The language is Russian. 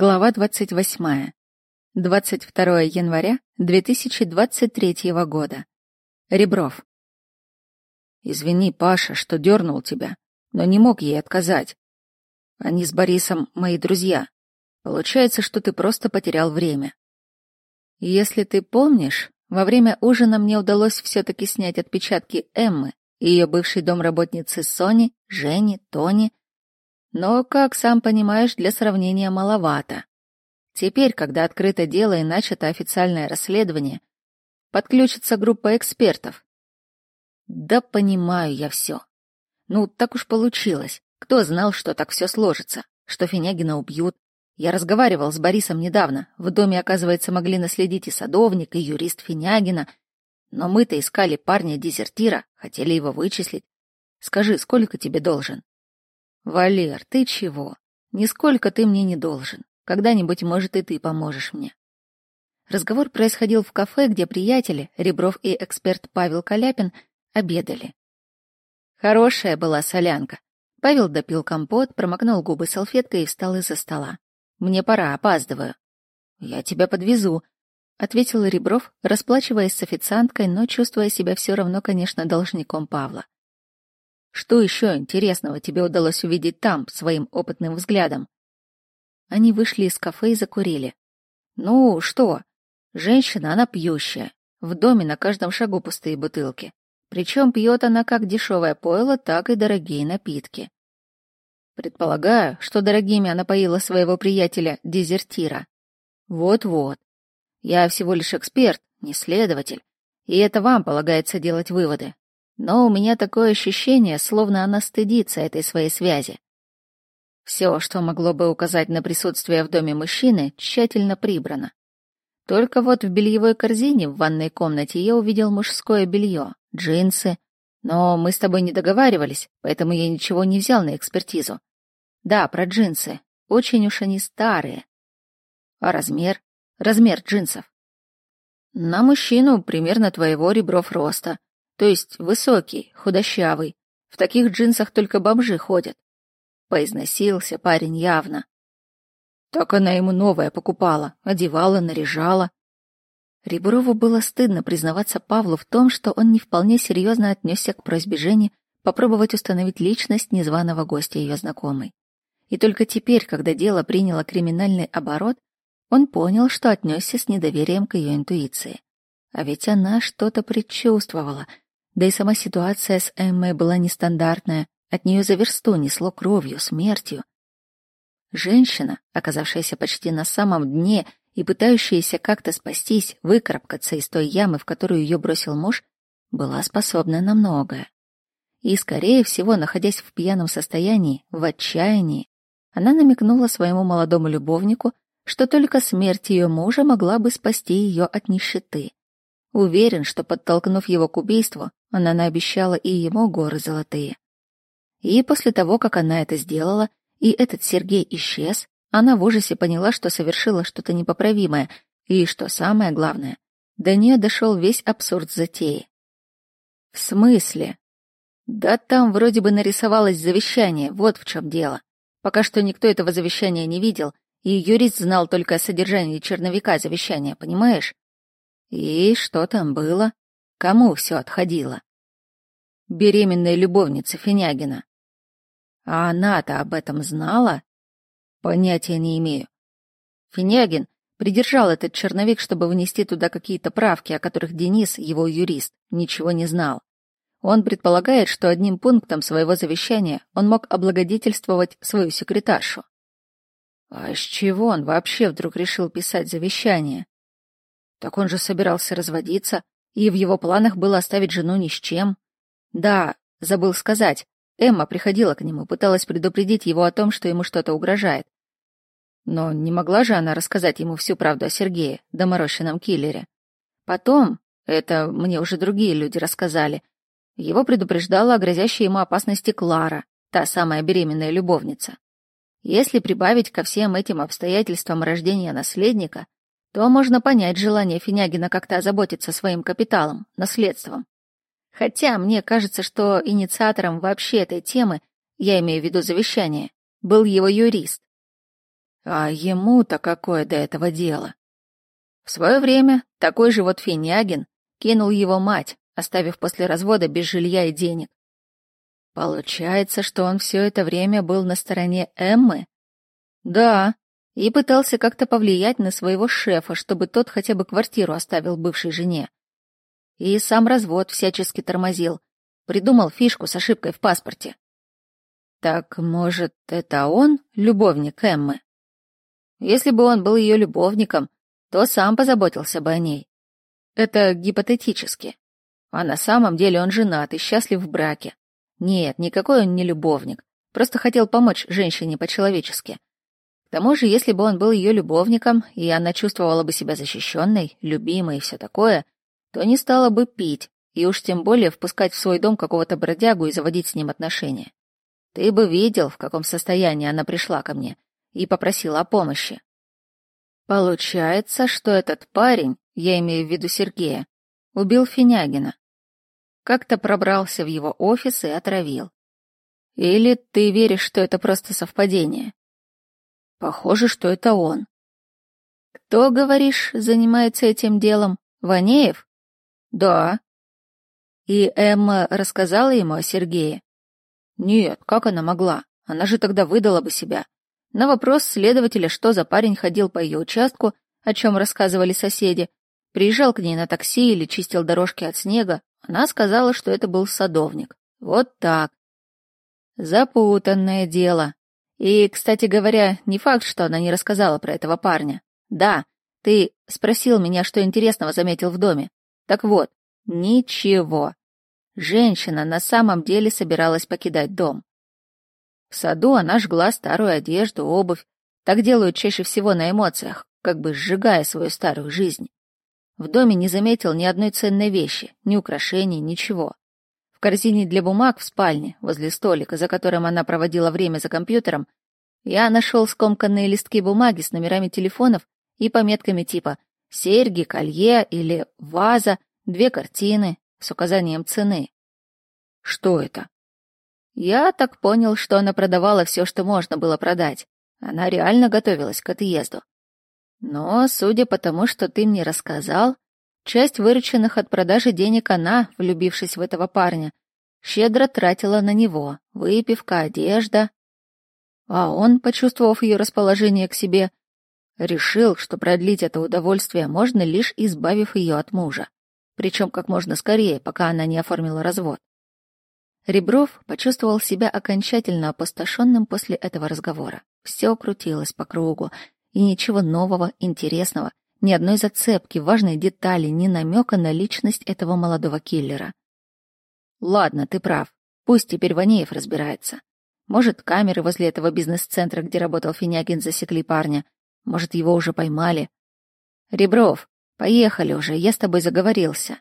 Глава 28. 22 января 2023 года. Ребров. Извини, Паша, что дернул тебя, но не мог ей отказать. Они с Борисом мои друзья. Получается, что ты просто потерял время. Если ты помнишь, во время ужина мне удалось все-таки снять отпечатки Эммы и ее бывшей домработницы Сони, Жени, Тони но, как сам понимаешь, для сравнения маловато. Теперь, когда открыто дело и начато официальное расследование, подключится группа экспертов. Да понимаю я все. Ну, так уж получилось. Кто знал, что так все сложится, что Финягина убьют. Я разговаривал с Борисом недавно. В доме, оказывается, могли наследить и садовник, и юрист Финягина. Но мы-то искали парня-дезертира, хотели его вычислить. Скажи, сколько тебе должен? Валер, ты чего? Нисколько ты мне не должен. Когда-нибудь, может, и ты поможешь мне. Разговор происходил в кафе, где приятели, Ребров и эксперт Павел Каляпин, обедали. Хорошая была солянка. Павел допил компот, промокнул губы салфеткой и встал из-за стола. «Мне пора, опаздываю». «Я тебя подвезу», — ответил Ребров, расплачиваясь с официанткой, но чувствуя себя все равно, конечно, должником Павла. Что еще интересного тебе удалось увидеть там, своим опытным взглядом? Они вышли из кафе и закурили. Ну, что? Женщина, она пьющая. В доме на каждом шагу пустые бутылки. Причем пьет она как дешевое пойло, так и дорогие напитки. Предполагаю, что дорогими она поила своего приятеля-дезертира. Вот-вот. Я всего лишь эксперт, не следователь. И это вам полагается делать выводы. Но у меня такое ощущение, словно она стыдится этой своей связи. Все, что могло бы указать на присутствие в доме мужчины, тщательно прибрано. Только вот в бельевой корзине в ванной комнате я увидел мужское белье, джинсы. Но мы с тобой не договаривались, поэтому я ничего не взял на экспертизу. Да, про джинсы. Очень уж они старые. А размер? Размер джинсов. На мужчину примерно твоего ребров роста. То есть высокий, худощавый. В таких джинсах только бомжи ходят. Поизносился парень явно. Так она ему новое покупала, одевала, наряжала. Реброву было стыдно признаваться Павлу в том, что он не вполне серьезно отнесся к просьбе Жени попробовать установить личность незваного гостя ее знакомой. И только теперь, когда дело приняло криминальный оборот, он понял, что отнесся с недоверием к ее интуиции. А ведь она что-то предчувствовала, да и сама ситуация с Эммой была нестандартная, от нее за версту несло кровью, смертью. Женщина, оказавшаяся почти на самом дне и пытающаяся как-то спастись, выкарабкаться из той ямы, в которую ее бросил муж, была способна на многое. И, скорее всего, находясь в пьяном состоянии, в отчаянии, она намекнула своему молодому любовнику, что только смерть ее мужа могла бы спасти ее от нищеты. Уверен, что, подтолкнув его к убийству, она наобещала и ему горы золотые. И после того, как она это сделала, и этот Сергей исчез, она в ужасе поняла, что совершила что-то непоправимое, и, что самое главное, до нее дошел весь абсурд затеи. В смысле? Да там вроде бы нарисовалось завещание, вот в чем дело. Пока что никто этого завещания не видел, и юрист знал только о содержании черновика завещания, понимаешь? И что там было? Кому все отходило? Беременная любовница Финягина. А она-то об этом знала? Понятия не имею. Финягин придержал этот черновик, чтобы внести туда какие-то правки, о которых Денис, его юрист, ничего не знал. Он предполагает, что одним пунктом своего завещания он мог облагодетельствовать свою секретаршу. А с чего он вообще вдруг решил писать завещание? Так он же собирался разводиться, и в его планах было оставить жену ни с чем. Да, забыл сказать, Эмма приходила к нему, пыталась предупредить его о том, что ему что-то угрожает. Но не могла же она рассказать ему всю правду о Сергее, доморощенном киллере. Потом, это мне уже другие люди рассказали, его предупреждала о грозящей ему опасности Клара, та самая беременная любовница. Если прибавить ко всем этим обстоятельствам рождения наследника, то можно понять желание Финягина как-то озаботиться своим капиталом, наследством. Хотя мне кажется, что инициатором вообще этой темы, я имею в виду завещание, был его юрист. А ему-то какое до этого дело? В свое время такой же вот Финягин кинул его мать, оставив после развода без жилья и денег. Получается, что он все это время был на стороне Эммы? Да, и пытался как-то повлиять на своего шефа, чтобы тот хотя бы квартиру оставил бывшей жене. И сам развод всячески тормозил, придумал фишку с ошибкой в паспорте. Так, может, это он любовник Эммы? Если бы он был ее любовником, то сам позаботился бы о ней. Это гипотетически. А на самом деле он женат и счастлив в браке. Нет, никакой он не любовник. Просто хотел помочь женщине по-человечески. К тому же, если бы он был ее любовником, и она чувствовала бы себя защищенной, любимой и все такое, то не стала бы пить, и уж тем более впускать в свой дом какого-то бродягу и заводить с ним отношения. Ты бы видел, в каком состоянии она пришла ко мне, и попросила о помощи. Получается, что этот парень, я имею в виду Сергея, убил Финягина. Как-то пробрался в его офис и отравил. Или ты веришь, что это просто совпадение? Похоже, что это он. Кто, говоришь, занимается этим делом? Ванеев? Да. И Эмма рассказала ему о Сергее? Нет, как она могла? Она же тогда выдала бы себя. На вопрос следователя, что за парень ходил по ее участку, о чем рассказывали соседи, приезжал к ней на такси или чистил дорожки от снега, она сказала, что это был садовник. Вот так. Запутанное дело. И, кстати говоря, не факт, что она не рассказала про этого парня. Да, ты спросил меня, что интересного заметил в доме. Так вот, ничего. Женщина на самом деле собиралась покидать дом. В саду она жгла старую одежду, обувь. Так делают чаще всего на эмоциях, как бы сжигая свою старую жизнь. В доме не заметил ни одной ценной вещи, ни украшений, ничего. В корзине для бумаг в спальне, возле столика, за которым она проводила время за компьютером, я нашел скомканные листки бумаги с номерами телефонов и пометками типа «серьги», «колье» или «ваза», две картины с указанием цены. Что это? Я так понял, что она продавала все, что можно было продать. Она реально готовилась к отъезду. Но, судя по тому, что ты мне рассказал, часть вырученных от продажи денег она, влюбившись в этого парня, щедро тратила на него. Выпивка, одежда. А он, почувствовав ее расположение к себе, решил, что продлить это удовольствие можно лишь избавив ее от мужа. Причем как можно скорее, пока она не оформила развод. Ребров почувствовал себя окончательно опустошенным после этого разговора. Все крутилось по кругу, и ничего нового, интересного, ни одной зацепки, важной детали, ни намека на личность этого молодого киллера. Ладно, ты прав. Пусть теперь Ванеев разбирается. Может, камеры возле этого бизнес-центра, где работал Финягин, засекли парня. Может, его уже поймали. Ребров, поехали уже, я с тобой заговорился.